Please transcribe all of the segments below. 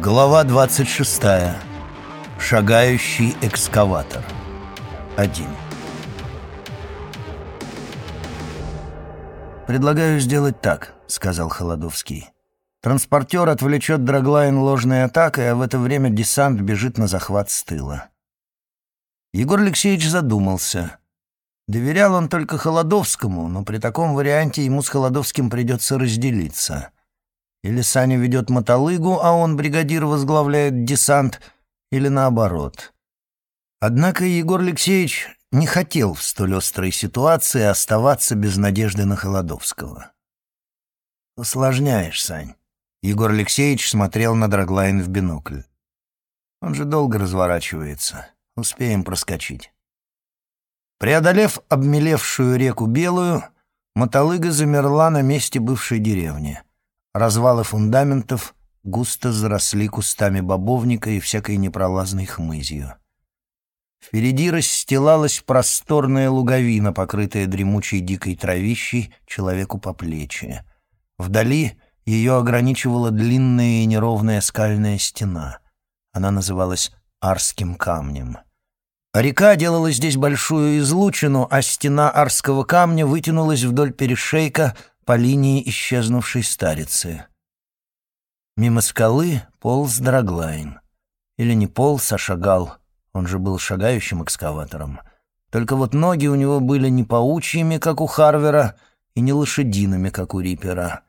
Глава 26. Шагающий экскаватор. 1. «Предлагаю сделать так», — сказал Холодовский. «Транспортер отвлечет Драглайн ложной атакой, а в это время десант бежит на захват с тыла». Егор Алексеевич задумался. Доверял он только Холодовскому, но при таком варианте ему с Холодовским придется разделиться — или Саня ведет мотолыгу, а он, бригадир, возглавляет десант, или наоборот. Однако Егор Алексеевич не хотел в столь острой ситуации оставаться без надежды на Холодовского. «Усложняешь, Сань». Егор Алексеевич смотрел на Драглайн в бинокль. «Он же долго разворачивается. Успеем проскочить». Преодолев обмелевшую реку Белую, мотолыга замерла на месте бывшей деревни — Развалы фундаментов густо заросли кустами бобовника и всякой непролазной хмызью. Впереди расстилалась просторная луговина, покрытая дремучей дикой травищей человеку по плечи. Вдали ее ограничивала длинная и неровная скальная стена. Она называлась Арским камнем. Река делала здесь большую излучину, а стена Арского камня вытянулась вдоль перешейка — по линии исчезнувшей старицы. Мимо скалы полз Драглайн. Или не полз, а шагал. Он же был шагающим экскаватором. Только вот ноги у него были не паучьими, как у Харвера, и не лошадиными, как у Рипера.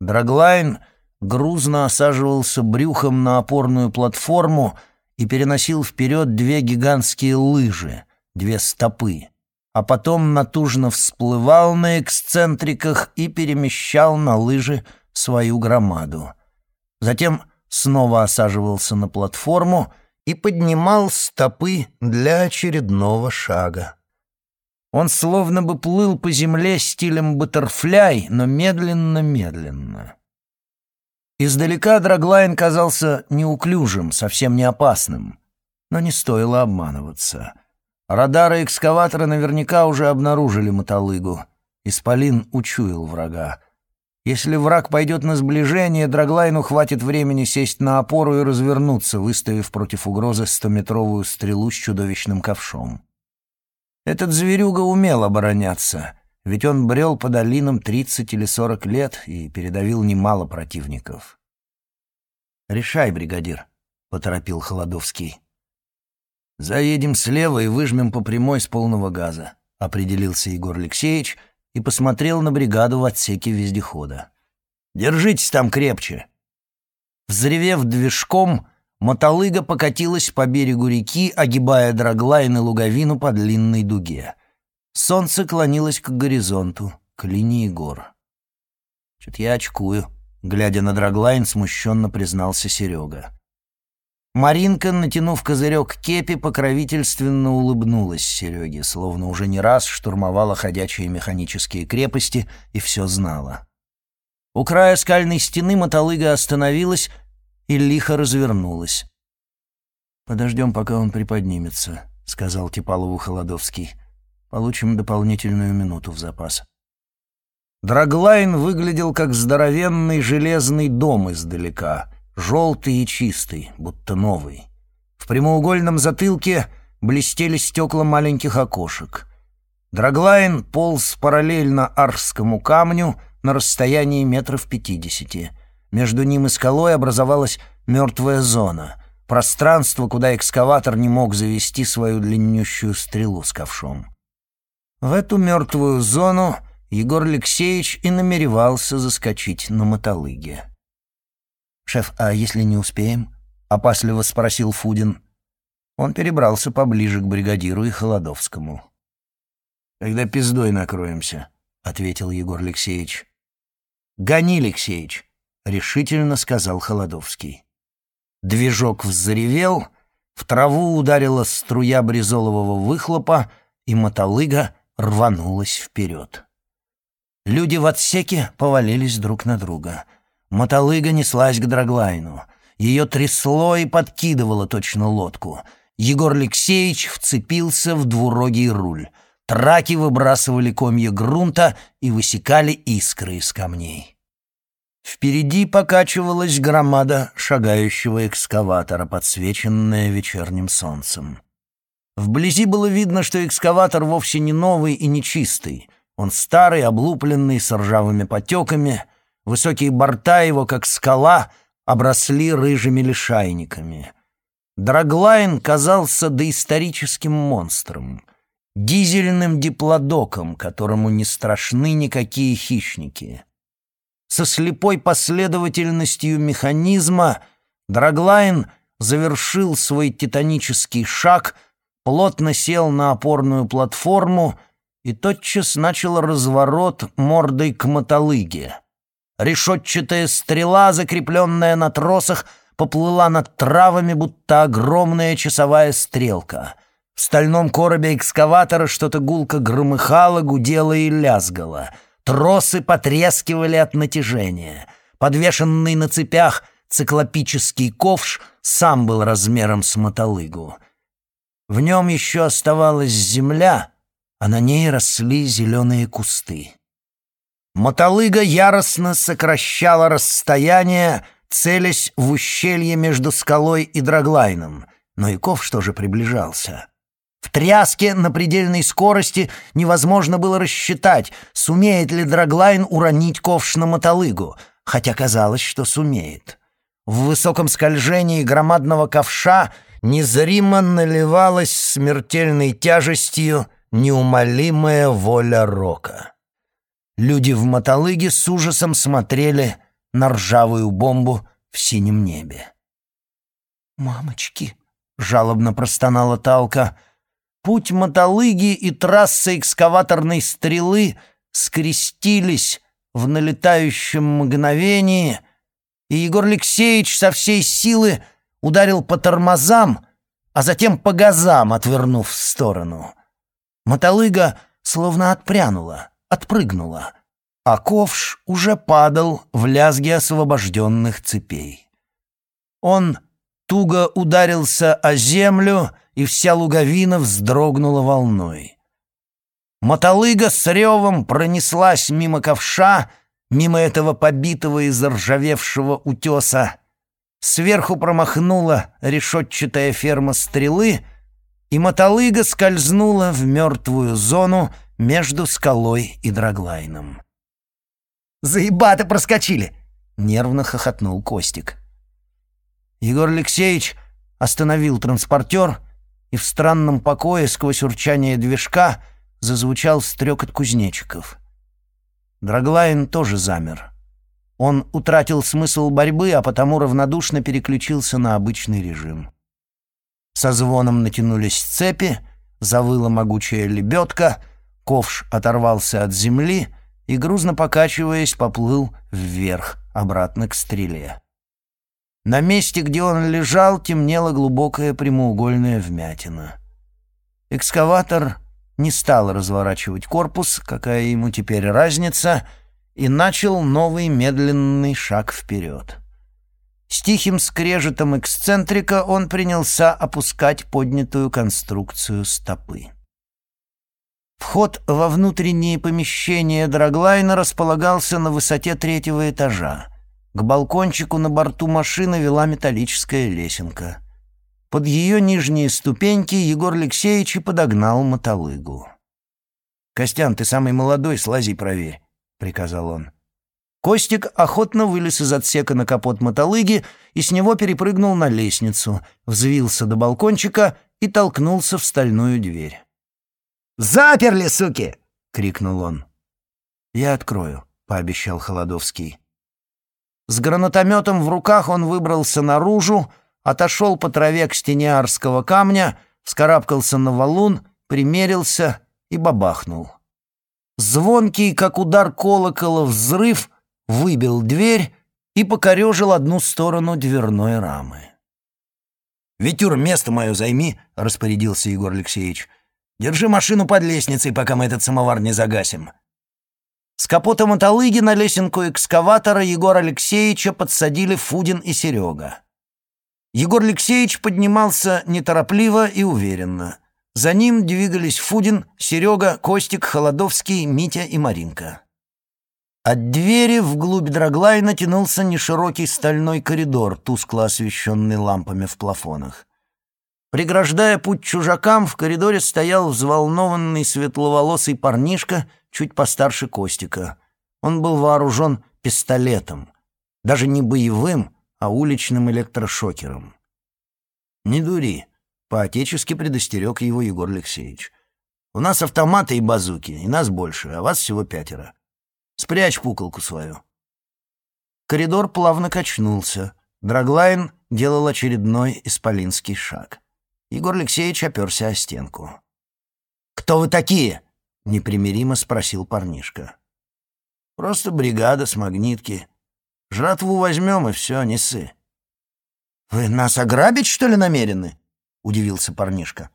Драглайн грузно осаживался брюхом на опорную платформу и переносил вперед две гигантские лыжи, две стопы а потом натужно всплывал на эксцентриках и перемещал на лыжи свою громаду. Затем снова осаживался на платформу и поднимал стопы для очередного шага. Он словно бы плыл по земле стилем баттерфляй, но медленно-медленно. Издалека Драглайн казался неуклюжим, совсем не опасным. Но не стоило обманываться. Радары экскаватора наверняка уже обнаружили мотолыгу. Исполин учуял врага. Если враг пойдет на сближение, Драглайну хватит времени сесть на опору и развернуться, выставив против угрозы стометровую стрелу с чудовищным ковшом. Этот зверюга умел обороняться, ведь он брел по долинам тридцать или сорок лет и передавил немало противников. «Решай, бригадир», — поторопил Холодовский. «Заедем слева и выжмем по прямой с полного газа», — определился Егор Алексеевич и посмотрел на бригаду в отсеке вездехода. «Держитесь там крепче». Взревев движком, мотолыга покатилась по берегу реки, огибая драглайн и луговину по длинной дуге. Солнце клонилось к горизонту, к линии гор. «Чё-то я очкую», — глядя на драглайн, смущенно признался Серега. Маринка, натянув козырек кепи, покровительственно улыбнулась Сереге, словно уже не раз штурмовала ходячие механические крепости и все знала. У края скальной стены мотолыга остановилась и лихо развернулась. «Подождем, пока он приподнимется», — сказал Типалову Холодовский. «Получим дополнительную минуту в запас». Драглайн выглядел как здоровенный железный дом издалека — желтый и чистый, будто новый. В прямоугольном затылке блестели стекла маленьких окошек. Драглайн полз параллельно арскому камню на расстоянии метров пятидесяти. Между ним и скалой образовалась мертвая зона, пространство, куда экскаватор не мог завести свою длиннющую стрелу с ковшом. В эту мертвую зону Егор Алексеевич и намеревался заскочить на мотолыге. «Шеф, а если не успеем?» — опасливо спросил Фудин. Он перебрался поближе к бригадиру и Холодовскому. «Когда пиздой накроемся», — ответил Егор Алексеевич. «Гони, Алексеевич», — решительно сказал Холодовский. Движок взревел, в траву ударила струя бризолового выхлопа, и мотолыга рванулась вперед. Люди в отсеке повалились друг на друга — Мотолыга неслась к Драглайну. Ее трясло и подкидывало точно лодку. Егор Алексеевич вцепился в двурогий руль. Траки выбрасывали комья грунта и высекали искры из камней. Впереди покачивалась громада шагающего экскаватора, подсвеченная вечерним солнцем. Вблизи было видно, что экскаватор вовсе не новый и не чистый. Он старый, облупленный, с ржавыми потеками. Высокие борта его, как скала, обросли рыжими лишайниками. Драглайн казался доисторическим монстром, дизельным диплодоком, которому не страшны никакие хищники — со слепой последовательностью механизма Драглайн завершил свой титанический шаг, плотно сел на опорную платформу и тотчас начал разворот мордой к мотолыге. Решетчатая стрела, закрепленная на тросах, поплыла над травами, будто огромная часовая стрелка. В стальном коробе экскаватора что-то гулко громыхало, гудело и лязгало — Тросы потрескивали от натяжения. Подвешенный на цепях циклопический ковш сам был размером с мотолыгу. В нем еще оставалась земля, а на ней росли зеленые кусты. Мотолыга яростно сокращала расстояние, целясь в ущелье между скалой и драглайном, но и ковш тоже приближался. В тряске на предельной скорости невозможно было рассчитать, сумеет ли Драглайн уронить ковш на мотолыгу, хотя казалось, что сумеет. В высоком скольжении громадного ковша незримо наливалась смертельной тяжестью неумолимая воля рока. Люди в мотолыге с ужасом смотрели на ржавую бомбу в синем небе. «Мамочки!» — жалобно простонала Талка — Путь мотолыги и трасса экскаваторной стрелы скрестились в налетающем мгновении, и Егор Алексеевич со всей силы ударил по тормозам, а затем по газам, отвернув в сторону. Мотолыга словно отпрянула, отпрыгнула, а ковш уже падал в лязге освобожденных цепей. Он туго ударился о землю и вся луговина вздрогнула волной. Мотолыга с ревом пронеслась мимо ковша, мимо этого побитого и заржавевшего утеса. Сверху промахнула решетчатая ферма стрелы, и мотолыга скользнула в мертвую зону между скалой и драглайном. «Заебато проскочили!» — нервно хохотнул Костик. Егор Алексеевич остановил транспортер — и в странном покое сквозь урчание движка зазвучал стрекот кузнечиков. Драглайн тоже замер. Он утратил смысл борьбы, а потому равнодушно переключился на обычный режим. Со звоном натянулись цепи, завыла могучая лебедка, ковш оторвался от земли и, грузно покачиваясь, поплыл вверх, обратно к стреле. На месте, где он лежал, темнела глубокая прямоугольная вмятина. Экскаватор не стал разворачивать корпус, какая ему теперь разница, и начал новый медленный шаг вперед. С тихим скрежетом эксцентрика он принялся опускать поднятую конструкцию стопы. Вход во внутренние помещения Драглайна располагался на высоте третьего этажа. К балкончику на борту машины вела металлическая лесенка. Под ее нижние ступеньки Егор Алексеевич и подогнал мотолыгу. «Костян, ты самый молодой, слази проверь», — приказал он. Костик охотно вылез из отсека на капот мотолыги и с него перепрыгнул на лестницу, взвился до балкончика и толкнулся в стальную дверь. «Заперли, суки!» — крикнул он. «Я открою», — пообещал Холодовский. С гранатометом в руках он выбрался наружу, отошел по траве к стене арского камня, вскарабкался на валун, примерился и бабахнул. Звонкий, как удар колокола, взрыв выбил дверь и покорежил одну сторону дверной рамы. «Витюр, место мое займи», — распорядился Егор Алексеевич. «Держи машину под лестницей, пока мы этот самовар не загасим». С капота мотолыги на лесенку экскаватора Егора Алексеевича подсадили Фудин и Серега. Егор Алексеевич поднимался неторопливо и уверенно. За ним двигались Фудин, Серега, Костик, Холодовский, Митя и Маринка. От двери вглубь Драглайна тянулся неширокий стальной коридор, тускло освещенный лампами в плафонах. Преграждая путь чужакам, в коридоре стоял взволнованный светловолосый парнишка, чуть постарше Костика. Он был вооружен пистолетом, даже не боевым, а уличным электрошокером. «Не дури», — по-отечески предостерег его Егор Алексеевич. «У нас автоматы и базуки, и нас больше, а вас всего пятеро. Спрячь пуколку свою». Коридор плавно качнулся. Драглайн делал очередной исполинский шаг. Егор Алексеевич оперся о стенку. «Кто вы такие?» — непримиримо спросил парнишка. «Просто бригада с магнитки. Жратву возьмем, и все, не ссы». «Вы нас ограбить, что ли, намерены?» — удивился парнишка.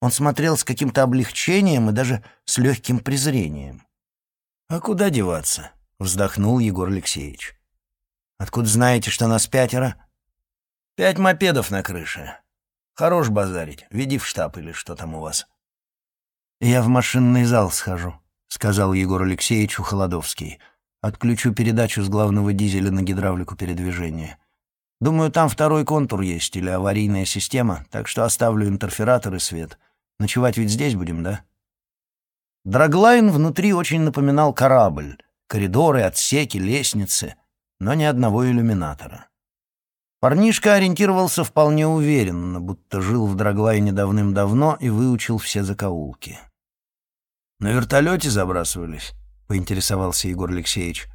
Он смотрел с каким-то облегчением и даже с легким презрением. «А куда деваться?» — вздохнул Егор Алексеевич. «Откуда знаете, что нас пятеро?» «Пять мопедов на крыше. Хорош базарить. Веди в штаб или что там у вас». «Я в машинный зал схожу», — сказал Егор Алексеевич Холодовский. «Отключу передачу с главного дизеля на гидравлику передвижения. Думаю, там второй контур есть или аварийная система, так что оставлю интерфератор и свет. Ночевать ведь здесь будем, да?» Драглайн внутри очень напоминал корабль. Коридоры, отсеки, лестницы, но ни одного иллюминатора. Парнишка ориентировался вполне уверенно, будто жил в Драглайне давным-давно и выучил все закоулки. «На вертолете забрасывались?» — поинтересовался Егор Алексеевич.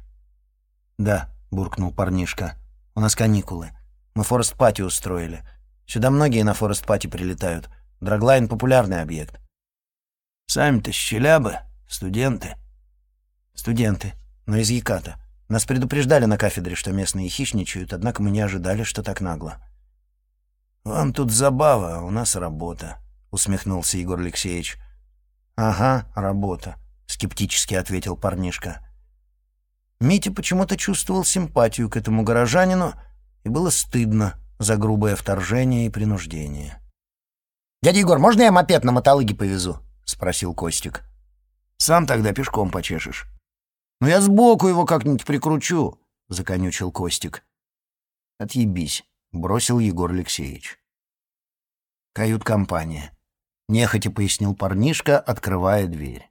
«Да», — буркнул парнишка. «У нас каникулы. Мы forest party устроили. Сюда многие на forest party прилетают. Драглайн — популярный объект. Сами-то с Челябы, студенты. Студенты, но из Еката. Нас предупреждали на кафедре, что местные хищничают, однако мы не ожидали, что так нагло. «Вам тут забава, а у нас работа», — усмехнулся Егор Алексеевич. «Ага, работа», — скептически ответил парнишка. Митя почему-то чувствовал симпатию к этому горожанину, и было стыдно за грубое вторжение и принуждение. «Дядя Егор, можно я мопед на мотолыге повезу?» — спросил Костик. «Сам тогда пешком почешешь». «Ну я сбоку его как-нибудь прикручу», — законючил Костик. «Отъебись», — бросил Егор Алексеевич. «Кают-компания», — нехотя пояснил парнишка, открывая дверь.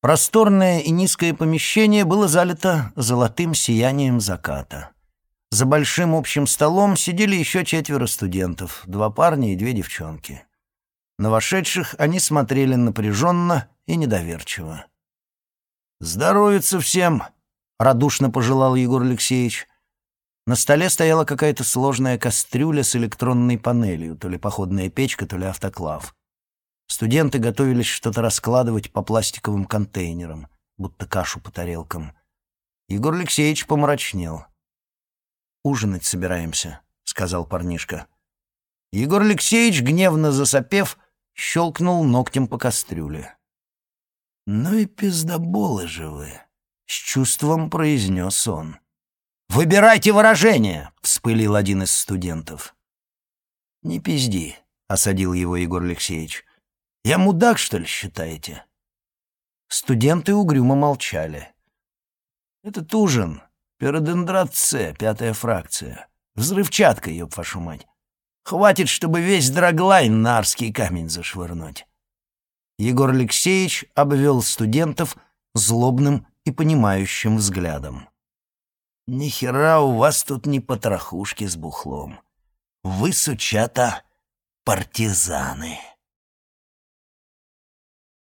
Просторное и низкое помещение было залито золотым сиянием заката. За большим общим столом сидели еще четверо студентов, два парня и две девчонки. На вошедших они смотрели напряженно и недоверчиво. «Здоровится всем!» — радушно пожелал Егор Алексеевич. На столе стояла какая-то сложная кастрюля с электронной панелью, то ли походная печка, то ли автоклав. Студенты готовились что-то раскладывать по пластиковым контейнерам, будто кашу по тарелкам. Егор Алексеевич помрачнел. «Ужинать собираемся», — сказал парнишка. Егор Алексеевич, гневно засопев, — щелкнул ногтем по кастрюле. «Ну и пиздоболы же вы!» — с чувством произнес он. «Выбирайте выражение!» — вспылил один из студентов. «Не пизди», — осадил его Егор Алексеевич. «Я мудак, что ли, считаете?» Студенты угрюмо молчали. «Этот ужин — пиродендрат С, пятая фракция. Взрывчатка, ёб вашу мать. Хватит, чтобы весь драглайн на арский камень зашвырнуть. Егор Алексеевич обвел студентов злобным и понимающим взглядом. «Ни хера у вас тут не потрохушки с бухлом. Вы, сучата, партизаны».